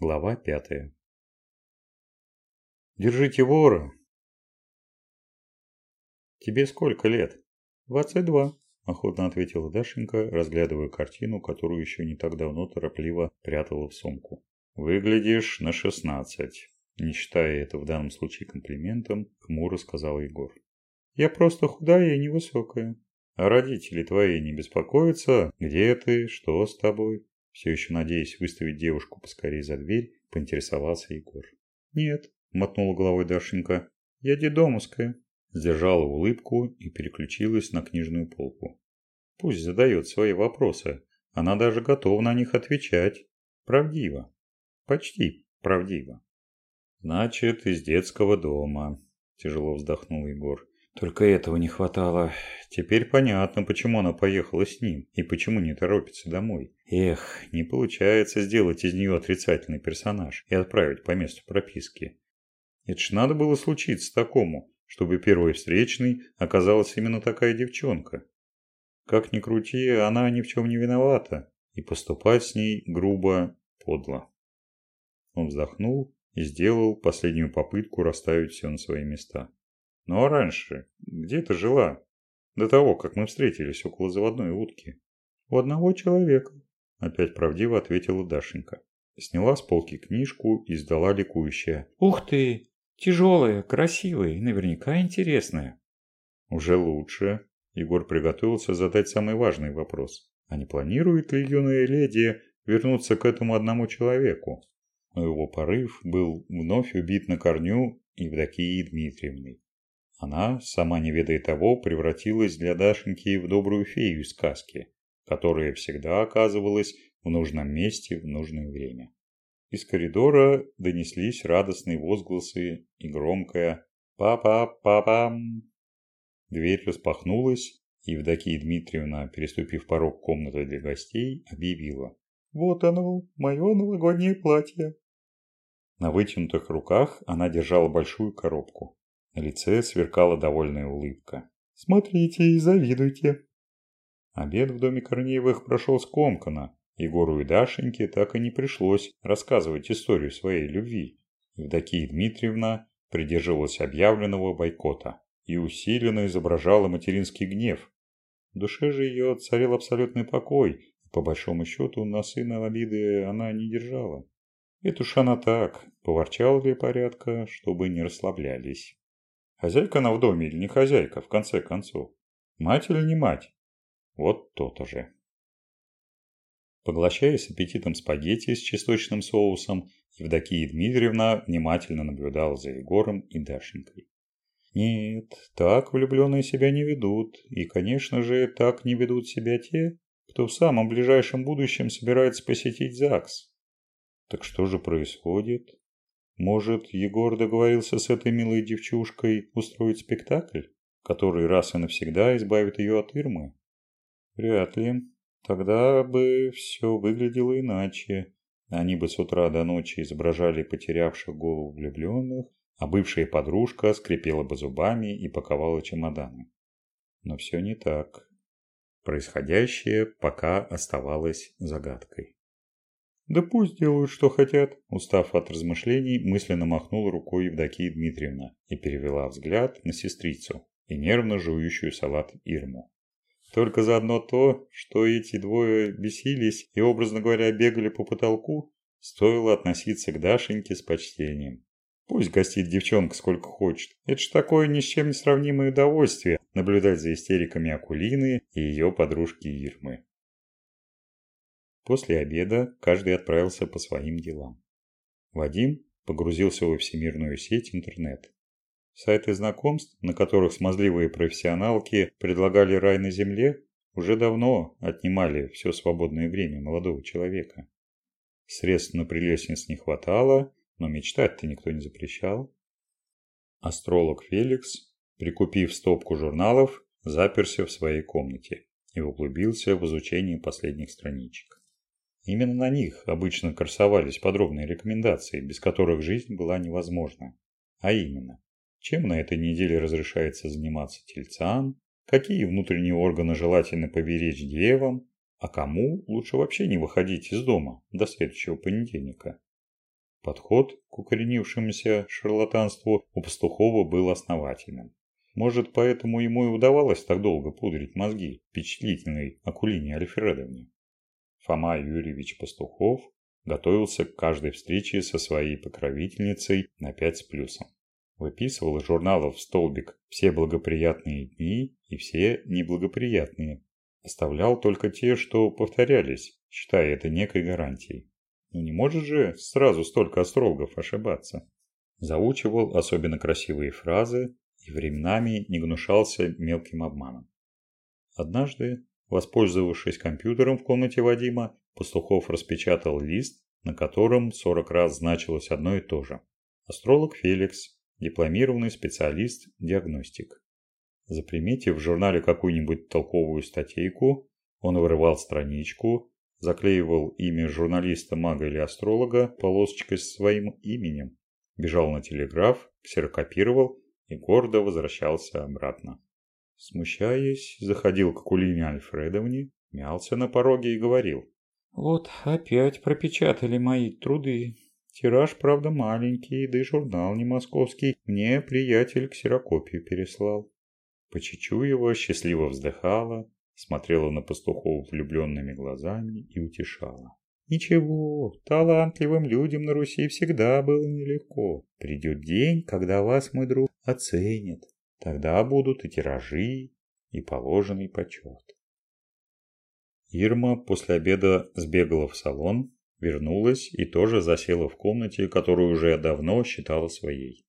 Глава пятая. «Держите вора!» «Тебе сколько лет?» «Двадцать два», – охотно ответила Дашенька, разглядывая картину, которую еще не так давно торопливо прятала в сумку. «Выглядишь на шестнадцать», – не считая это в данном случае комплиментом, хмуро сказал Егор. «Я просто худая и невысокая». «А родители твои не беспокоятся? Где ты? Что с тобой?» Все еще надеясь выставить девушку поскорее за дверь, поинтересовался Егор. «Нет», – мотнула головой Дашенька, – «я дедомовская». Сдержала улыбку и переключилась на книжную полку. Пусть задает свои вопросы, она даже готова на них отвечать. Правдиво. Почти правдиво. «Значит, из детского дома», – тяжело вздохнул Егор. Только этого не хватало. Теперь понятно, почему она поехала с ним и почему не торопится домой. Эх, не получается сделать из нее отрицательный персонаж и отправить по месту прописки. Это ж надо было случиться такому, чтобы первой встречной оказалась именно такая девчонка. Как ни крути, она ни в чем не виновата, и поступать с ней грубо, подло. Он вздохнул и сделал последнюю попытку расставить все на свои места. Ну а раньше, где ты жила? До того, как мы встретились около заводной утки. У одного человека, опять правдиво ответила Дашенька. Сняла с полки книжку и сдала ликующая. Ух ты! Тяжелая, красивая и наверняка интересная. Уже лучше. Егор приготовился задать самый важный вопрос. А не планирует ли юная леди вернуться к этому одному человеку? Но его порыв был вновь убит на корню Евдокией Дмитриевной. Она, сама не ведая того, превратилась для Дашеньки в добрую фею из сказки, которая всегда оказывалась в нужном месте в нужное время. Из коридора донеслись радостные возгласы и громкое «Папа-папам!». Дверь распахнулась, и Евдокия Дмитриевна, переступив порог комнаты для гостей, объявила «Вот оно, мое новогоднее платье!». На вытянутых руках она держала большую коробку. Лице сверкала довольная улыбка. «Смотрите и завидуйте!» Обед в доме Корнеевых прошел скомканно. Егору и Дашеньке так и не пришлось рассказывать историю своей любви. Евдокия Дмитриевна придерживалась объявленного бойкота и усиленно изображала материнский гнев. В душе же ее царил абсолютный покой, и по большому счету на сына обиды она не держала. Это уж она так, поворчала для порядка, чтобы не расслаблялись. Хозяйка она в доме или не хозяйка, в конце концов? Мать или не мать? Вот то-то же. Поглощая с аппетитом спагетти с чесночным соусом, Евдокия Дмитриевна внимательно наблюдала за Егором и Дашенькой. Нет, так влюбленные себя не ведут, и, конечно же, так не ведут себя те, кто в самом ближайшем будущем собирается посетить ЗАГС. Так что же происходит? Может, Егор договорился с этой милой девчушкой устроить спектакль, который раз и навсегда избавит ее от Ирмы? Вряд ли. Тогда бы все выглядело иначе. Они бы с утра до ночи изображали потерявших голову влюбленных, а бывшая подружка скрипела бы зубами и паковала чемоданы. Но все не так. Происходящее пока оставалось загадкой. «Да пусть делают, что хотят», – устав от размышлений, мысленно махнула рукой Евдокия Дмитриевна и перевела взгляд на сестрицу и нервно жующую салат Ирму. Только заодно то, что эти двое бесились и, образно говоря, бегали по потолку, стоило относиться к Дашеньке с почтением. Пусть гостит девчонка сколько хочет. Это ж такое ни с чем не сравнимое удовольствие наблюдать за истериками Акулины и ее подружки Ирмы. После обеда каждый отправился по своим делам. Вадим погрузился во всемирную сеть интернет. Сайты знакомств, на которых смазливые профессионалки предлагали рай на земле, уже давно отнимали все свободное время молодого человека. Средств на прелестниц не хватало, но мечтать-то никто не запрещал. Астролог Феликс, прикупив стопку журналов, заперся в своей комнате и углубился в изучение последних страничек. Именно на них обычно красовались подробные рекомендации, без которых жизнь была невозможна. А именно, чем на этой неделе разрешается заниматься тельцам, какие внутренние органы желательно поберечь девам, а кому лучше вообще не выходить из дома до следующего понедельника. Подход к укоренившемуся шарлатанству у Пастухова был основательным. Может, поэтому ему и удавалось так долго пудрить мозги впечатлительной Акулине Альфредовне. Фома Юрьевич Пастухов готовился к каждой встрече со своей покровительницей на пять с плюсом. Выписывал из журналов в столбик все благоприятные дни и все неблагоприятные. Оставлял только те, что повторялись, считая это некой гарантией. Но не может же сразу столько астрологов ошибаться. Заучивал особенно красивые фразы и временами не гнушался мелким обманом. Однажды, воспользовавшись компьютером в комнате Вадима, Пастухов распечатал лист, на котором 40 раз значилось одно и то же. Астролог Феликс, дипломированный специалист-диагностик. Заприметив в журнале какую-нибудь толковую статейку, он вырывал страничку, заклеивал имя журналиста, мага или астролога полосочкой с своим именем, бежал на телеграф, ксерокопировал и гордо возвращался обратно. Смущаясь, заходил к Акулине Альфредовне, мялся на пороге и говорил. «Вот опять пропечатали мои труды. Тираж, правда, маленький, да и журнал не московский. Мне приятель ксерокопию переслал». Почечуева счастливо вздыхала, смотрела на пастухов влюбленными глазами и утешала. Ничего, талантливым людям на Руси всегда было нелегко. Придет день, когда вас, мой друг, оценят. Тогда будут и тиражи, и положенный почет. Ирма после обеда сбегала в салон, вернулась и тоже засела в комнате, которую уже давно считала своей.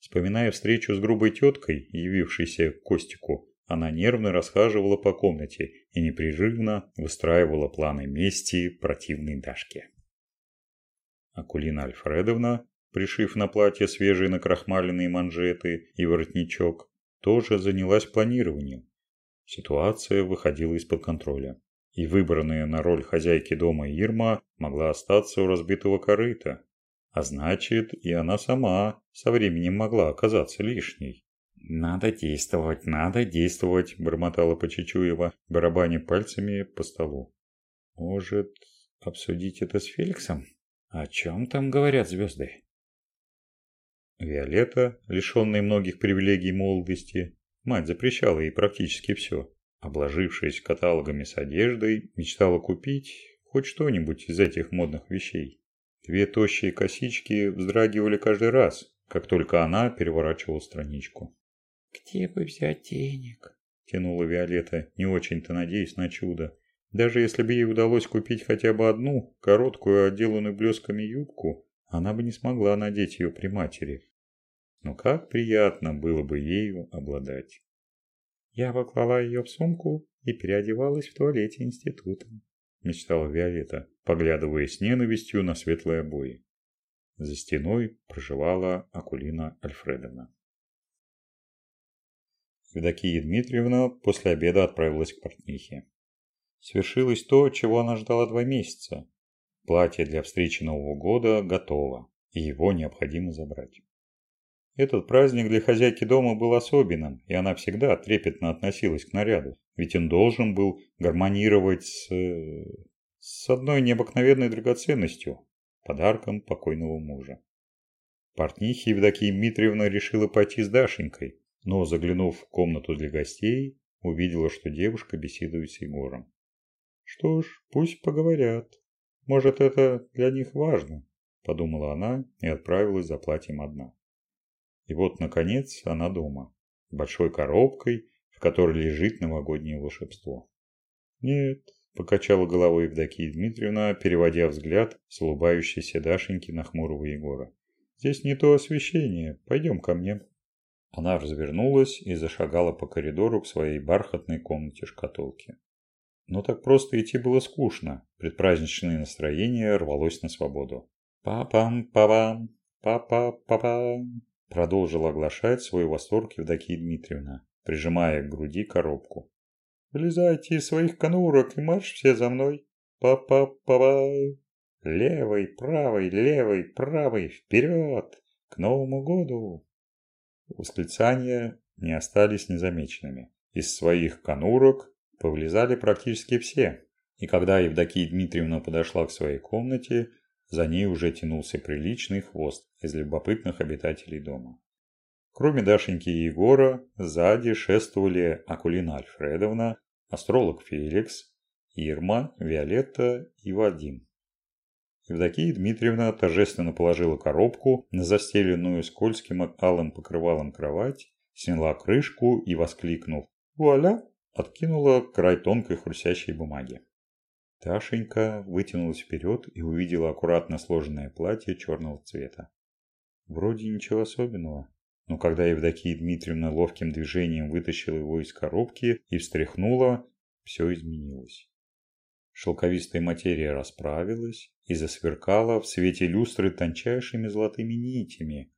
Вспоминая встречу с грубой теткой, явившейся к Костику, она нервно расхаживала по комнате и непрерывно выстраивала планы мести противной Дашке. Акулина Альфредовна, пришив на платье свежие накрахмаленные манжеты и воротничок, тоже занялась планированием. Ситуация выходила из-под контроля, и выбранная на роль хозяйки дома Ирма могла остаться у разбитого корыта, а значит и она сама со временем могла оказаться лишней. «Надо действовать, надо действовать», – бормотала Почечуева, барабаня пальцами по столу. «Может, обсудить это с Феликсом? О чем там говорят звезды?» Виолетта, лишенная многих привилегий молодости, мать запрещала ей практически все. Обложившись каталогами с одеждой, мечтала купить хоть что-нибудь из этих модных вещей. Две тощие косички вздрагивали каждый раз, как только она переворачивала страничку. «Где бы взять денег?» – тянула Виолетта, не очень-то надеясь на чудо. Даже если бы ей удалось купить хотя бы одну, короткую, отделанную блесками юбку, она бы не смогла надеть ее при матери. Но как приятно было бы ею обладать. Я поклала ее в сумку и переодевалась в туалете института, мечтала Виолетта, поглядывая с ненавистью на светлые обои. За стеной проживала Акулина Альфредовна. Евдокия Дмитриевна после обеда отправилась к портнихе. Свершилось то, чего она ждала два месяца. Платье для встречи Нового года готово, и его необходимо забрать. Этот праздник для хозяйки дома был особенным, и она всегда трепетно относилась к наряду, ведь он должен был гармонировать с... с одной необыкновенной драгоценностью – подарком покойного мужа. Портнихи Евдокия Дмитриевна решила пойти с Дашенькой, но, заглянув в комнату для гостей, увидела, что девушка беседует с Егором. «Что ж, пусть поговорят. Может, это для них важно», – подумала она и отправилась за платьем одна. И вот, наконец, она дома, с большой коробкой, в которой лежит новогоднее волшебство. «Нет», – покачала головой Евдокия Дмитриевна, переводя взгляд с улыбающейся Дашеньки на хмурого Егора. «Здесь не то освещение. Пойдем ко мне». Она развернулась и зашагала по коридору к своей бархатной комнате шкатулки. Но так просто идти было скучно. Предпраздничное настроение рвалось на свободу. «Па-пам-па-пам, па-па-па-пам», продолжила оглашать свой восторг Евдокия Дмитриевна, прижимая к груди коробку. «Вылезайте из своих конурок и марш все за мной. Па-па-па-па. Левый, правый, левый, правый, вперед! К Новому году!» Восклицания не остались незамеченными. Из своих конурок повлезали практически все. И когда Евдокия Дмитриевна подошла к своей комнате, За ней уже тянулся приличный хвост из любопытных обитателей дома. Кроме Дашеньки и Егора, сзади шествовали Акулина Альфредовна, астролог Феликс, Ирма, Виолетта и Вадим. Евдокия Дмитриевна торжественно положила коробку на застеленную скользким алым покрывалом кровать, сняла крышку и, воскликнув «Вуаля!», откинула край тонкой хрустящей бумаги. Ташенька вытянулась вперед и увидела аккуратно сложенное платье черного цвета. Вроде ничего особенного, но когда Евдокия Дмитриевна ловким движением вытащила его из коробки и встряхнула, все изменилось. Шелковистая материя расправилась и засверкала в свете люстры тончайшими золотыми нитями.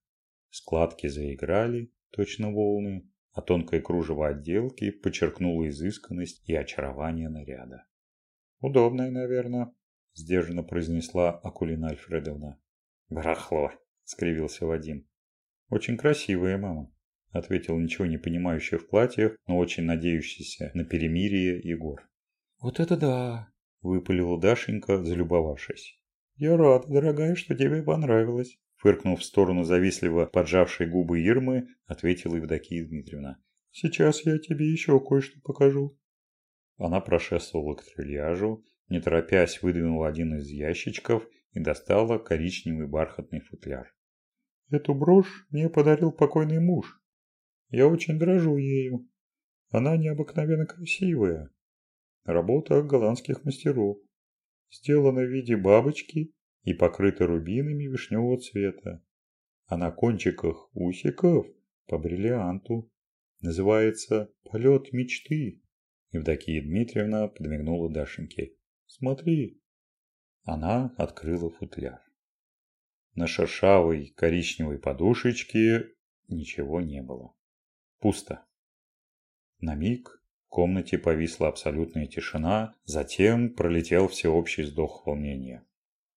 Складки заиграли, точно волны, а тонкое кружево отделки подчеркнуло изысканность и очарование наряда. «Удобная, наверное», – сдержанно произнесла Акулина Альфредовна. «Барахло», – скривился Вадим. «Очень красивая мама», – ответил ничего не понимающий в платьях, но очень надеющийся на перемирие Егор. «Вот это да!» – выпалила Дашенька, залюбовавшись. «Я рада, дорогая, что тебе понравилось», – фыркнув в сторону завистливо поджавшей губы Ирмы, ответила Евдокия Дмитриевна. «Сейчас я тебе еще кое-что покажу». Она прошествовала к трильяжу, не торопясь выдвинула один из ящичков и достала коричневый бархатный футляр. Эту брошь мне подарил покойный муж. Я очень дрожу ею. Она необыкновенно красивая. Работа голландских мастеров. Сделана в виде бабочки и покрыта рубинами вишневого цвета. А на кончиках усиков по бриллианту. Называется «Полет мечты». Евдокия Дмитриевна подмигнула Дашеньке. «Смотри». Она открыла футляр. На шершавой коричневой подушечке ничего не было. Пусто. На миг в комнате повисла абсолютная тишина, затем пролетел всеобщий вздох волнения.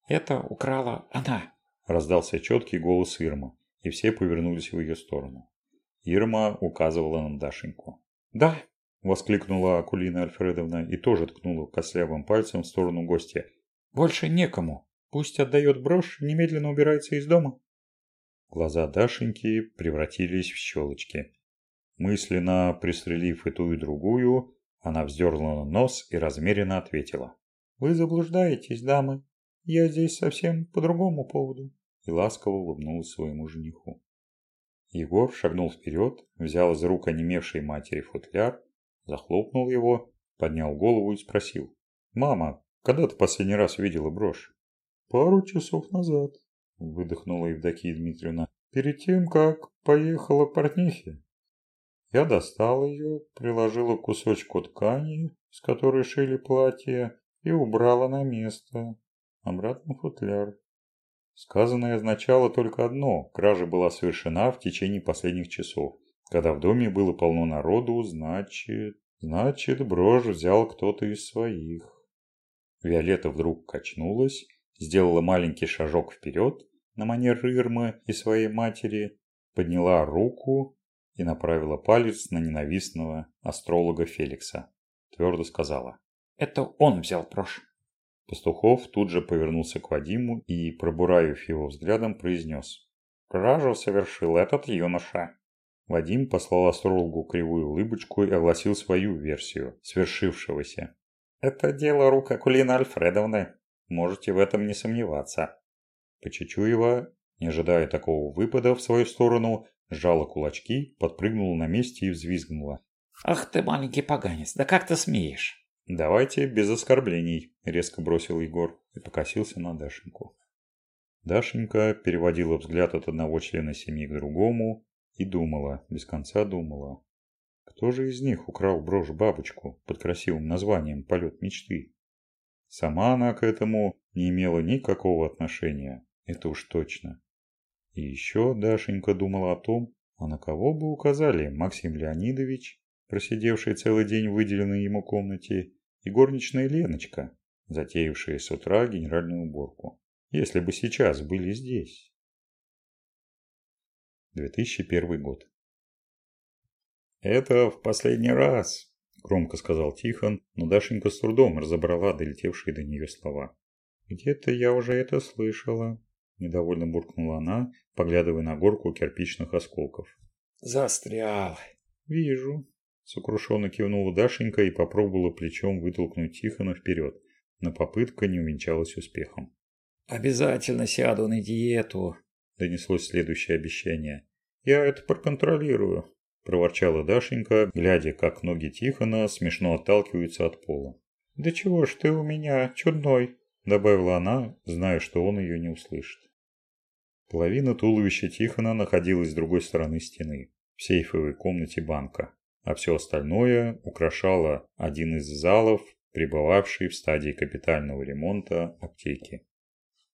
«Это украла она!» – раздался четкий голос Ирмы, и все повернулись в ее сторону. Ирма указывала на Дашеньку. «Да!» – воскликнула Акулина Альфредовна и тоже ткнула костлявым пальцем в сторону гостя. «Больше некому!» Пусть отдает брошь, немедленно убирается из дома. Глаза Дашеньки превратились в щелочки. Мысленно пристрелив и ту, и другую, она вздернула нос и размеренно ответила. «Вы заблуждаетесь, дамы. Я здесь совсем по другому поводу». И ласково улыбнулась своему жениху. Егор шагнул вперед, взял из рук онемевшей матери футляр, захлопнул его, поднял голову и спросил. «Мама, когда ты последний раз видела брошь?» пару часов назад», – выдохнула Евдокия Дмитриевна, – «перед тем, как поехала к портнихе». Я достала ее, приложила к кусочку ткани, с которой шили платье, и убрала на место. Обратно футляр. Сказанное означало только одно – кража была совершена в течение последних часов. Когда в доме было полно народу, значит... Значит, брошь взял кто-то из своих. Виолетта вдруг качнулась сделала маленький шажок вперед на манер Ирмы и своей матери, подняла руку и направила палец на ненавистного астролога Феликса. Твердо сказала. «Это он взял брошь». Пастухов тут же повернулся к Вадиму и, пробуравив его взглядом, произнес. «Кражу совершил этот юноша». Вадим послал астрологу кривую улыбочку и огласил свою версию свершившегося. «Это дело рук Акулины Альфредовны. Можете в этом не сомневаться. Почечуева, не ожидая такого выпада в свою сторону, сжала кулачки, подпрыгнула на месте и взвизгнула. «Ах ты, маленький поганец, да как ты смеешь?» «Давайте без оскорблений», – резко бросил Егор и покосился на Дашеньку. Дашенька переводила взгляд от одного члена семьи к другому и думала, без конца думала. Кто же из них украл брошь-бабочку под красивым названием «Полет мечты»? Сама она к этому не имела никакого отношения, это уж точно. И еще Дашенька думала о том, а на кого бы указали Максим Леонидович, просидевший целый день в выделенной ему комнате, и горничная Леночка, затеявшая с утра генеральную уборку, если бы сейчас были здесь. 2001 год. Это в последний раз, – громко сказал Тихон, но Дашенька с трудом разобрала долетевшие до нее слова. Где-то я уже это слышала. Недовольно буркнула она, поглядывая на горку кирпичных осколков. Застрял. Вижу. Сокрушенно кивнула Дашенька и попробовала плечом вытолкнуть Тихона вперед, но попытка не увенчалась успехом. «Обязательно сяду на диету», – донеслось следующее обещание. «Я это проконтролирую», – проворчала Дашенька, глядя, как ноги Тихона смешно отталкиваются от пола. «Да чего ж ты у меня чудной?» – добавила она, зная, что он ее не услышит. Половина туловища Тихона находилась с другой стороны стены, в сейфовой комнате банка, а все остальное украшало один из залов, пребывавший в стадии капитального ремонта аптеки.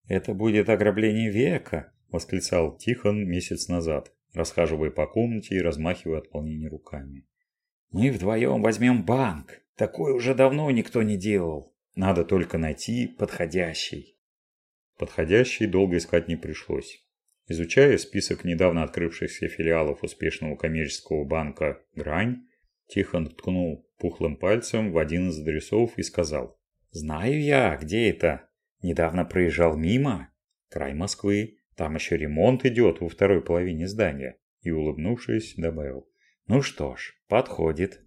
«Это будет ограбление века!» – восклицал Тихон месяц назад, расхаживая по комнате и размахивая от руками. «Мы вдвоем возьмем банк. Такое уже давно никто не делал. Надо только найти подходящий». Подходящий долго искать не пришлось. Изучая список недавно открывшихся филиалов успешного коммерческого банка «Грань», Тихон ткнул пухлым пальцем в один из адресов и сказал. «Знаю я, где это. Недавно проезжал мимо. Край Москвы. Там еще ремонт идет во второй половине здания». И, улыбнувшись, добавил. «Ну что ж, подходит».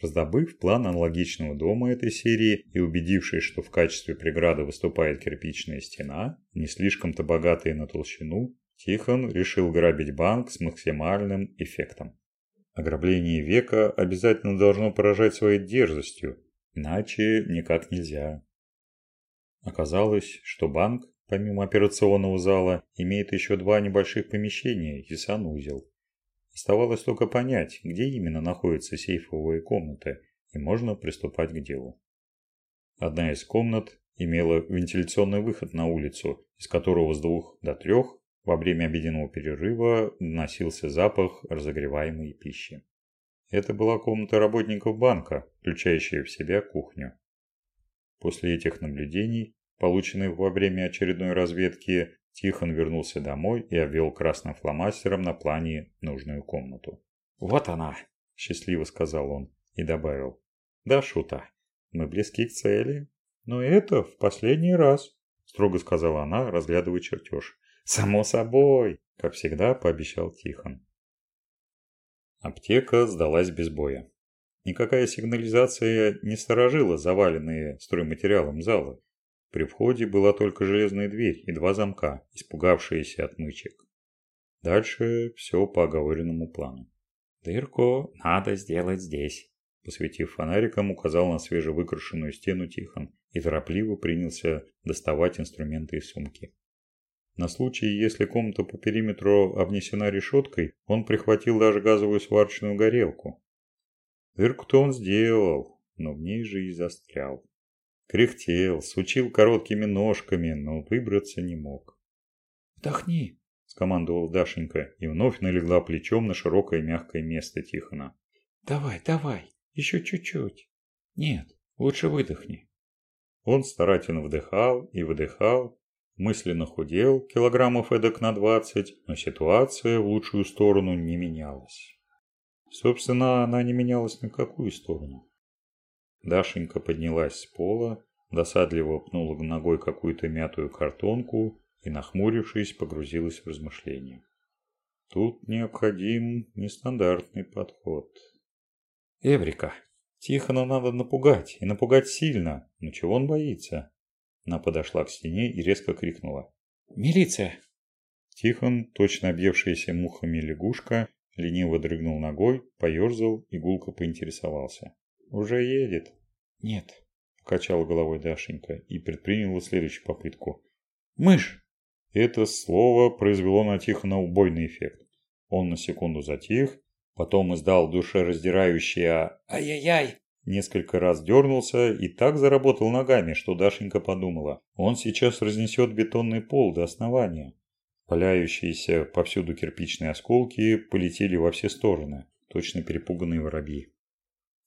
Раздобыв план аналогичного дома этой серии и убедившись, что в качестве преграды выступает кирпичная стена, не слишком-то богатая на толщину, Тихон решил грабить банк с максимальным эффектом. Ограбление века обязательно должно поражать своей дерзостью, иначе никак нельзя. Оказалось, что банк, помимо операционного зала, имеет еще два небольших помещения и санузел. Оставалось только понять, где именно находятся сейфовые комнаты, и можно приступать к делу. Одна из комнат имела вентиляционный выход на улицу, из которого с двух до трех во время обеденного перерыва доносился запах разогреваемой пищи. Это была комната работников банка, включающая в себя кухню. После этих наблюдений, полученных во время очередной разведки, Тихон вернулся домой и обвел красным фломастером на плане нужную комнату. «Вот она!» – счастливо сказал он и добавил. «Да, Шута, мы близки к цели, но это в последний раз», – строго сказала она, разглядывая чертеж. «Само собой!» – как всегда пообещал Тихон. Аптека сдалась без боя. Никакая сигнализация не сторожила заваленные стройматериалом залы. При входе была только железная дверь и два замка, испугавшиеся отмычек. Дальше все по оговоренному плану. «Дырку надо сделать здесь», – посветив фонариком, указал на свежевыкрашенную стену Тихон и торопливо принялся доставать инструменты из сумки. На случай, если комната по периметру обнесена решеткой, он прихватил даже газовую сварочную горелку. Дырку-то он сделал, но в ней же и застрял. Кряхтел, сучил короткими ножками, но выбраться не мог. «Вдохни!» – скомандовал Дашенька и вновь налегла плечом на широкое мягкое место Тихона. «Давай, давай, еще чуть-чуть. Нет, лучше выдохни». Он старательно вдыхал и выдыхал, мысленно худел килограммов эдак на двадцать, но ситуация в лучшую сторону не менялась. Собственно, она не менялась ни в какую сторону. Дашенька поднялась с пола, досадливо пнула ногой какую-то мятую картонку и, нахмурившись, погрузилась в размышления. Тут необходим нестандартный подход. Эврика. Тихона надо напугать, и напугать сильно. Но чего он боится? Она подошла к стене и резко крикнула. «Милиция!» Тихон, точно объевшаяся мухами лягушка, лениво дрыгнул ногой, поерзал и гулко поинтересовался. «Уже едет?» «Нет», – покачала головой Дашенька и предприняла следующую попытку. «Мышь!» Это слово произвело на Тихона убойный эффект. Он на секунду затих, потом издал душераздирающее «Ай-яй-яй!» Несколько раз дернулся и так заработал ногами, что Дашенька подумала. Он сейчас разнесет бетонный пол до основания. Паляющиеся повсюду кирпичные осколки полетели во все стороны, точно перепуганные воробьи.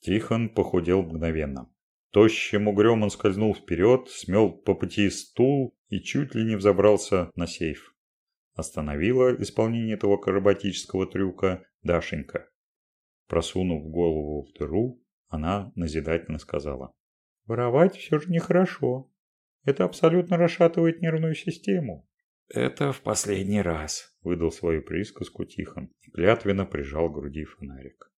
Тихон похудел мгновенно. Тощим угрём он скользнул вперед, смел по пути стул и чуть ли не взобрался на сейф. Остановила исполнение этого акробатического трюка Дашенька. Просунув голову в дыру, она назидательно сказала. «Воровать все же нехорошо. Это абсолютно расшатывает нервную систему. «Это в последний раз», – выдал свою присказку Тихон и клятвенно прижал к груди фонарик.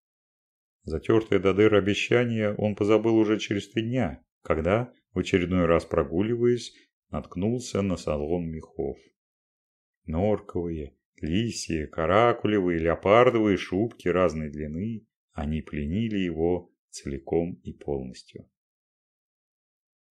Затертое до дыр обещание он позабыл уже через три дня, когда, в очередной раз прогуливаясь, наткнулся на салон мехов. Норковые, лисьи, каракулевые, леопардовые шубки разной длины, они пленили его целиком и полностью.